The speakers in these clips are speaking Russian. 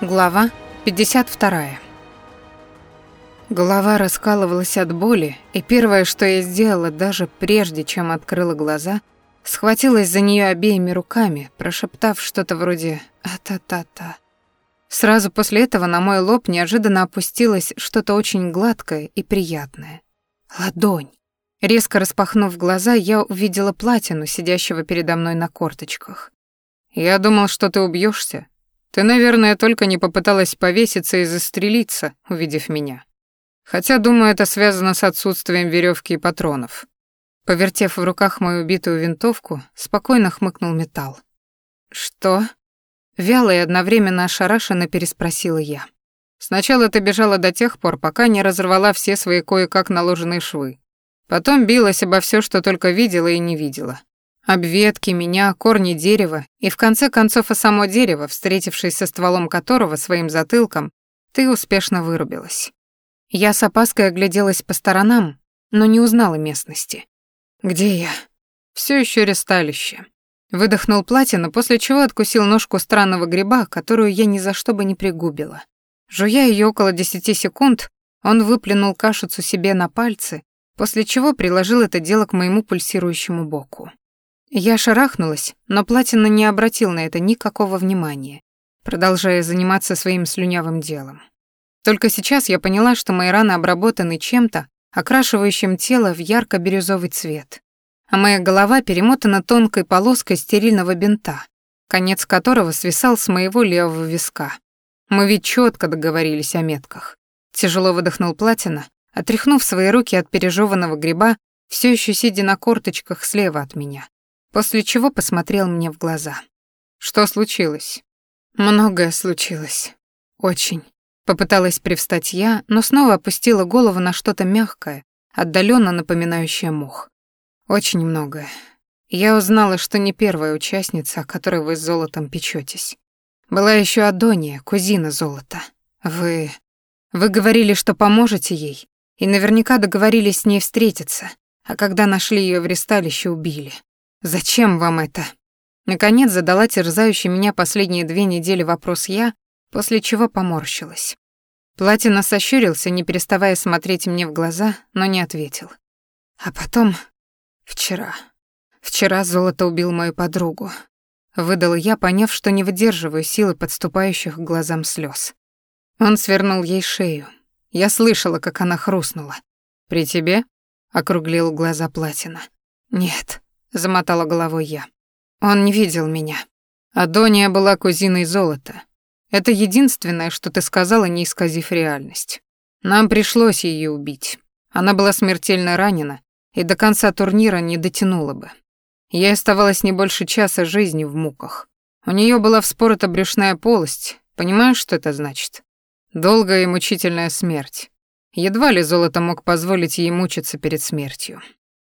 Глава 52. Голова раскалывалась от боли, и первое, что я сделала, даже прежде чем открыла глаза, схватилась за нее обеими руками, прошептав что-то вроде «а-та-та-та». Сразу после этого на мой лоб неожиданно опустилось что-то очень гладкое и приятное. Ладонь. Резко распахнув глаза, я увидела платину, сидящего передо мной на корточках. «Я думал, что ты убьешься, ты, наверное, только не попыталась повеситься и застрелиться, увидев меня. Хотя, думаю, это связано с отсутствием веревки и патронов. Повертев в руках мою убитую винтовку, спокойно хмыкнул металл. «Что?» Вяло и одновременно ошарашенно переспросила я. «Сначала ты бежала до тех пор, пока не разорвала все свои кое-как наложенные швы. Потом билась обо все, что только видела и не видела. Об ветки, меня, корни дерева и, в конце концов, о само дерево, встретившись со стволом которого своим затылком, ты успешно вырубилась. Я с опаской огляделась по сторонам, но не узнала местности. «Где я?» Все еще ресталище». Выдохнул платина, после чего откусил ножку странного гриба, которую я ни за что бы не пригубила. Жуя ее около десяти секунд, он выплюнул кашицу себе на пальцы, после чего приложил это дело к моему пульсирующему боку. Я шарахнулась, но Платина не обратил на это никакого внимания, продолжая заниматься своим слюнявым делом. Только сейчас я поняла, что мои раны обработаны чем-то, окрашивающим тело в ярко-бирюзовый цвет, а моя голова перемотана тонкой полоской стерильного бинта, конец которого свисал с моего левого виска. Мы ведь четко договорились о метках. Тяжело выдохнул Платина, отряхнув свои руки от пережеванного гриба, все еще сидя на корточках слева от меня после чего посмотрел мне в глаза. «Что случилось?» «Многое случилось. Очень». Попыталась привстать я, но снова опустила голову на что-то мягкое, отдаленно напоминающее мох. Очень многое. Я узнала, что не первая участница, о которой вы с золотом печетесь. Была еще Адония, кузина золота. Вы... Вы говорили, что поможете ей, и наверняка договорились с ней встретиться, а когда нашли ее в ресталище, убили. «Зачем вам это?» Наконец задала терзающий меня последние две недели вопрос я, после чего поморщилась. Платина сощурился, не переставая смотреть мне в глаза, но не ответил. А потом... Вчера. Вчера золото убил мою подругу. Выдала я, поняв, что не выдерживаю силы подступающих к глазам слез. Он свернул ей шею. Я слышала, как она хрустнула. «При тебе?» — округлил глаза Платина. «Нет», замотала головой я. Он не видел меня. Адония была кузиной золота. Это единственное, что ты сказала, не исказив реальность. Нам пришлось ее убить. Она была смертельно ранена и до конца турнира не дотянула бы. Ей оставалось не больше часа жизни в муках. У нее была вспорота брюшная полость. Понимаешь, что это значит? Долгая и мучительная смерть. Едва ли золото мог позволить ей мучиться перед смертью.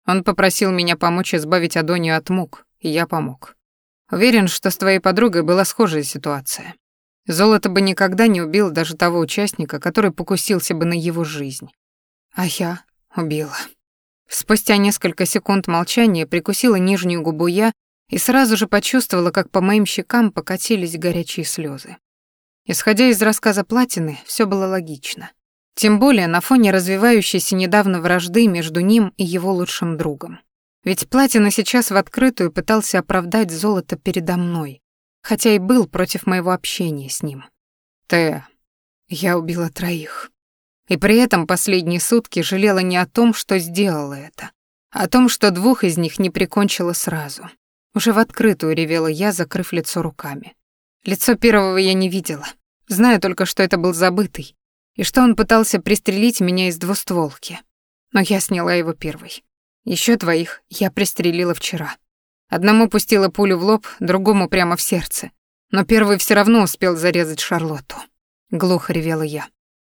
Он попросил меня помочь избавить Адонию от мук, и я помог. Уверен, что с твоей подругой была схожая ситуация. Золото бы никогда не убил даже того участника, который покусился бы на его жизнь. А я убила. Спустя несколько секунд молчания прикусила нижнюю губу я и сразу же почувствовала, как по моим щекам покатились горячие слезы. Исходя из рассказа Платины, все было логично. Тем более на фоне развивающейся недавно вражды между ним и его лучшим другом. Ведь Платина сейчас в открытую пытался оправдать золото передо мной, хотя и был против моего общения с ним. Ты, я убила троих. И при этом последние сутки жалела не о том, что сделала это, а о том, что двух из них не прикончила сразу. Уже в открытую ревела я, закрыв лицо руками. Лицо первого я не видела. Знаю только, что это был забытый, и что он пытался пристрелить меня из двустволки. Но я сняла его первой. Еще двоих я пристрелила вчера. Одному пустила пулю в лоб, другому прямо в сердце. Но первый все равно успел зарезать Шарлотту. Глухо ревела я.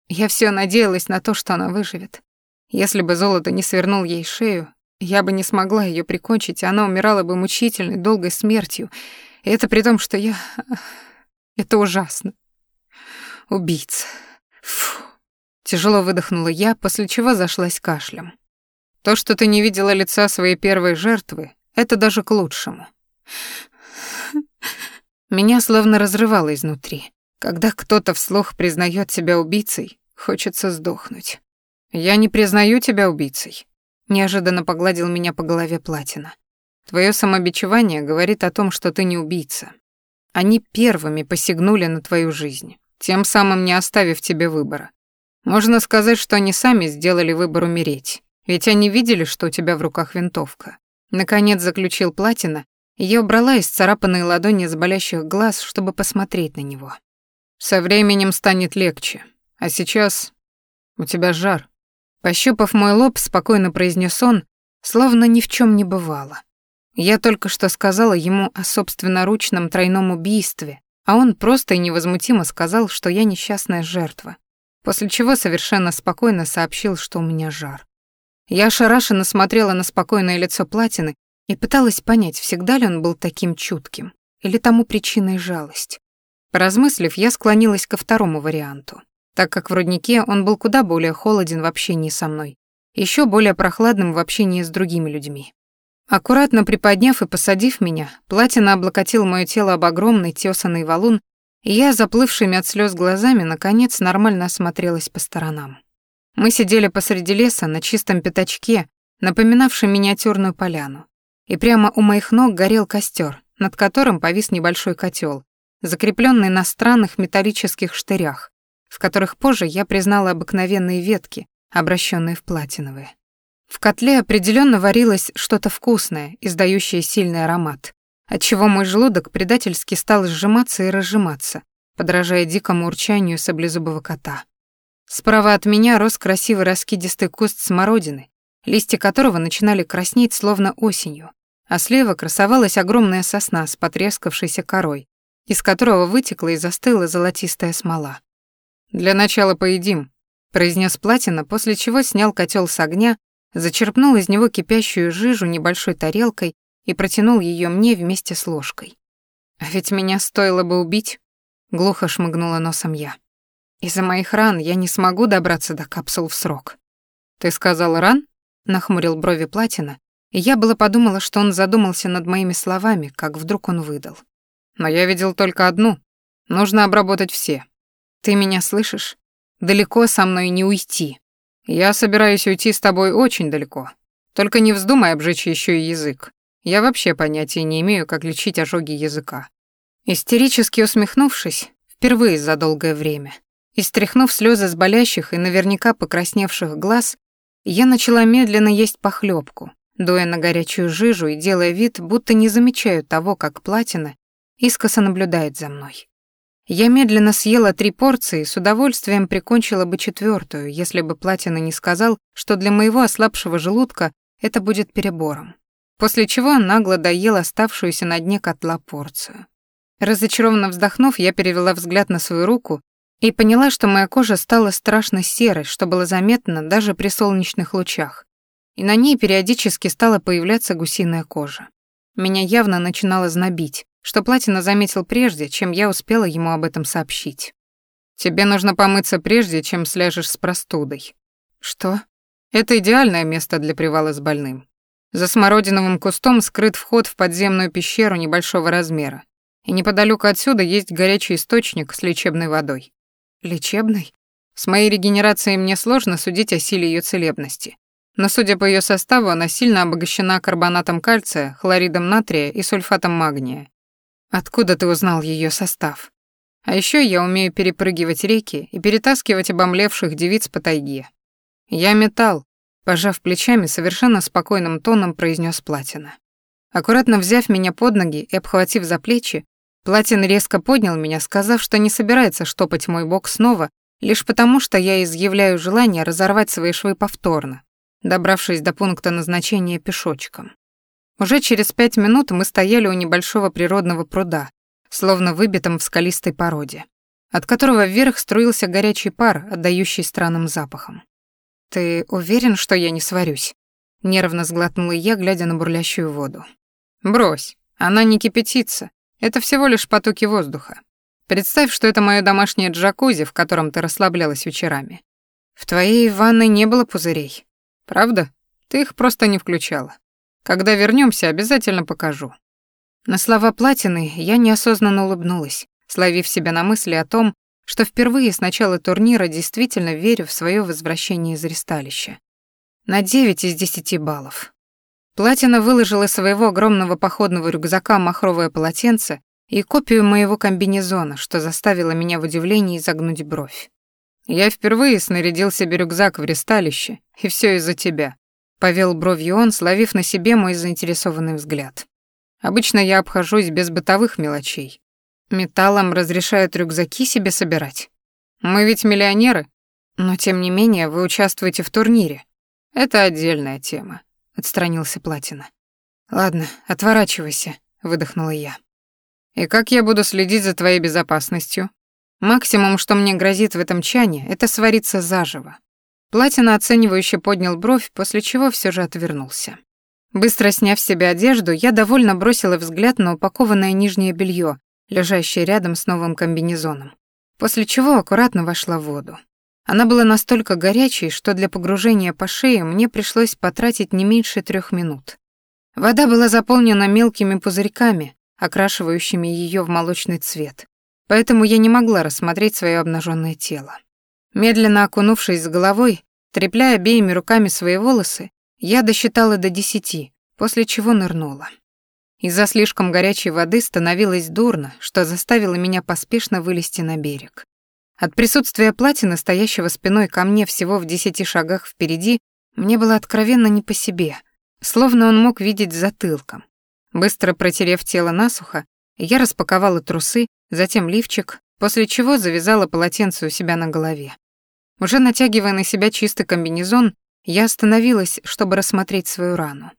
Я все надеялась на то, что она выживет. Если бы золото не свернул ей шею, я бы не смогла ее прикончить, и она умирала бы мучительной, долгой смертью. И это при том, что я... Это ужасно. Убийца. Тяжело выдохнула я, после чего зашлась кашлем. То, что ты не видела лица своей первой жертвы, это даже к лучшему. Меня словно разрывало изнутри. Когда кто-то вслух признает себя убийцей, хочется сдохнуть. Я не признаю тебя убийцей. Неожиданно погладил меня по голове Платина. Твое самобичевание говорит о том, что ты не убийца. Они первыми посягнули на твою жизнь, тем самым не оставив тебе выбора. Можно сказать, что они сами сделали выбор умереть, ведь они видели, что у тебя в руках винтовка. Наконец заключил Платина, и я убрала из царапанной ладони с болящих глаз, чтобы посмотреть на него. Со временем станет легче. А сейчас у тебя жар. Пощупав мой лоб, спокойно произнес он, словно ни в чем не бывало. Я только что сказала ему о собственноручном тройном убийстве, а он просто и невозмутимо сказал, что я несчастная жертва, после чего совершенно спокойно сообщил, что у меня жар. Я ошарашенно смотрела на спокойное лицо Платины и пыталась понять, всегда ли он был таким чутким, или тому причиной жалость. Поразмыслив, я склонилась ко второму варианту, так как в роднике он был куда более холоден в общении со мной, еще более прохладным в общении с другими людьми. Аккуратно приподняв и посадив меня, Платина облокотил моё тело об огромный тесанный валун, я, заплывшими от слез глазами, наконец нормально осмотрелась по сторонам. Мы сидели посреди леса на чистом пятачке, напоминавшем миниатюрную поляну, и прямо у моих ног горел костер, над которым повис небольшой котел, закрепленный на странных металлических штырях, в которых позже я признала обыкновенные ветки, обращенные в платиновые. В котле определенно варилось что-то вкусное, издающее сильный аромат, отчего мой желудок предательски стал сжиматься и разжиматься, подражая дикому урчанию саблезубого кота. Справа от меня рос красивый раскидистый куст смородины, листья которого начинали краснеть словно осенью, а слева красовалась огромная сосна с потрескавшейся корой, из которого вытекла и застыла золотистая смола. «Для начала поедим», — произнес Платина, после чего снял котел с огня, зачерпнул из него кипящую жижу небольшой тарелкой и протянул ее мне вместе с ложкой. «А ведь меня стоило бы убить», — глухо шмыгнула носом я. «Из-за моих ран я не смогу добраться до капсул в срок». «Ты сказал ран?» — нахмурил брови Платина, и я было подумала, что он задумался над моими словами, как вдруг он выдал. Но я видел только одну. Нужно обработать все. Ты меня слышишь? Далеко со мной не уйти. Я собираюсь уйти с тобой очень далеко. Только не вздумай обжечь еще и язык. Я вообще понятия не имею, как лечить ожоги языка. Истерически усмехнувшись, впервые за долгое время, и стряхнув слезы с болящих и наверняка покрасневших глаз, я начала медленно есть похлебку, дуя на горячую жижу и делая вид, будто не замечаю того, как платина искоса наблюдает за мной. Я медленно съела три порции и с удовольствием прикончила бы четвертую, если бы Платина не сказал, что для моего ослабшего желудка это будет перебором. После чего нагло доел оставшуюся на дне котла порцию. Разочарованно вздохнув, я перевела взгляд на свою руку и поняла, что моя кожа стала страшно серой, что было заметно даже при солнечных лучах, и на ней периодически стала появляться гусиная кожа. Меня явно начинало знобить, что Платина заметил прежде, чем я успела ему об этом сообщить. «Тебе нужно помыться прежде, чем сляжешь с простудой». «Что?» «Это идеальное место для привала с больным. За смородиновым кустом скрыт вход в подземную пещеру небольшого размера, и неподалеку отсюда есть горячий источник с лечебной водой». «Лечебной?» С моей регенерацией мне сложно судить о силе ее целебности но судя по ее составу, она сильно обогащена карбонатом кальция, хлоридом натрия и сульфатом магния. Откуда ты узнал ее состав? А еще я умею перепрыгивать реки и перетаскивать обомлевших девиц по тайге. Я металл, пожав плечами, совершенно спокойным тоном произнес Платина. Аккуратно взяв меня под ноги и обхватив за плечи, Платин резко поднял меня, сказав, что не собирается штопать мой бок снова, лишь потому, что я изъявляю желание разорвать свои швы повторно, добравшись до пункта назначения пешочком. Уже через пять минут мы стояли у небольшого природного пруда, словно выбитом в скалистой породе, от которого вверх струился горячий пар, отдающий странным запахом. «Ты уверен, что я не сварюсь?» — нервно сглотнула я, глядя на бурлящую воду. «Брось, она не кипятится, это всего лишь потоки воздуха. Представь, что это мое домашнее джакузи, в котором ты расслаблялась вечерами. В твоей ванной не было пузырей. Правда? Ты их просто не включала. Когда вернемся, обязательно покажу». На слова Платины я неосознанно улыбнулась, словив себя на мысли о том, что впервые с начала турнира действительно верю в свое возвращение из ресталища. На 9 из 10 баллов. Платина выложила своего огромного походного рюкзака махровое полотенце и копию моего комбинезона, что заставило меня в удивлении изогнуть бровь. «Я впервые снарядил себе рюкзак в ресталище, и все из-за тебя», — повел бровью он, словив на себе мой заинтересованный взгляд. «Обычно я обхожусь без бытовых мелочей, Металлом разрешают рюкзаки себе собирать. Мы ведь миллионеры, но тем не менее вы участвуете в турнире. Это отдельная тема, отстранился Платина. Ладно, отворачивайся, выдохнула я. И как я буду следить за твоей безопасностью? Максимум, что мне грозит в этом чане, это свариться заживо. Платина оценивающе поднял бровь, после чего все же отвернулся. Быстро сняв с себя одежду, я довольно бросила взгляд на упакованное нижнее белье, лежащей рядом с новым комбинезоном, после чего аккуратно вошла в воду. Она была настолько горячей, что для погружения по шее мне пришлось потратить не меньше трех минут. Вода была заполнена мелкими пузырьками, окрашивающими ее в молочный цвет, поэтому я не могла рассмотреть свое обнаженное тело. Медленно окунувшись с головой, трепляя обеими руками свои волосы, я досчитала до десяти, после чего нырнула. Из-за слишком горячей воды становилось дурно, что заставило меня поспешно вылезти на берег. От присутствия платины, стоящего спиной ко мне всего в десяти шагах впереди, мне было откровенно не по себе, словно он мог видеть затылком. Быстро протерев тело насухо, я распаковала трусы, затем лифчик, после чего завязала полотенце у себя на голове. Уже натягивая на себя чистый комбинезон, я остановилась, чтобы рассмотреть свою рану.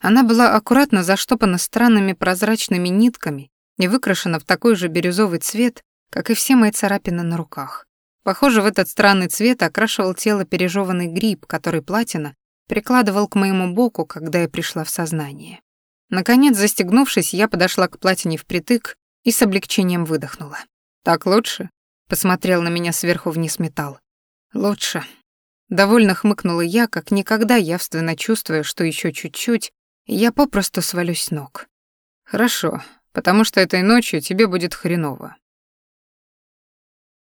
Она была аккуратно заштопана странными прозрачными нитками и выкрашена в такой же бирюзовый цвет, как и все мои царапины на руках. Похоже, в этот странный цвет окрашивал тело пережеванный гриб, который Платина прикладывал к моему боку, когда я пришла в сознание. Наконец, застегнувшись, я подошла к Платине впритык и с облегчением выдохнула. «Так лучше?» — посмотрел на меня сверху вниз металл. «Лучше». Довольно хмыкнула я, как никогда явственно чувствуя, что еще чуть-чуть, я попросту свалюсь с ног. Хорошо, потому что этой ночью тебе будет хреново.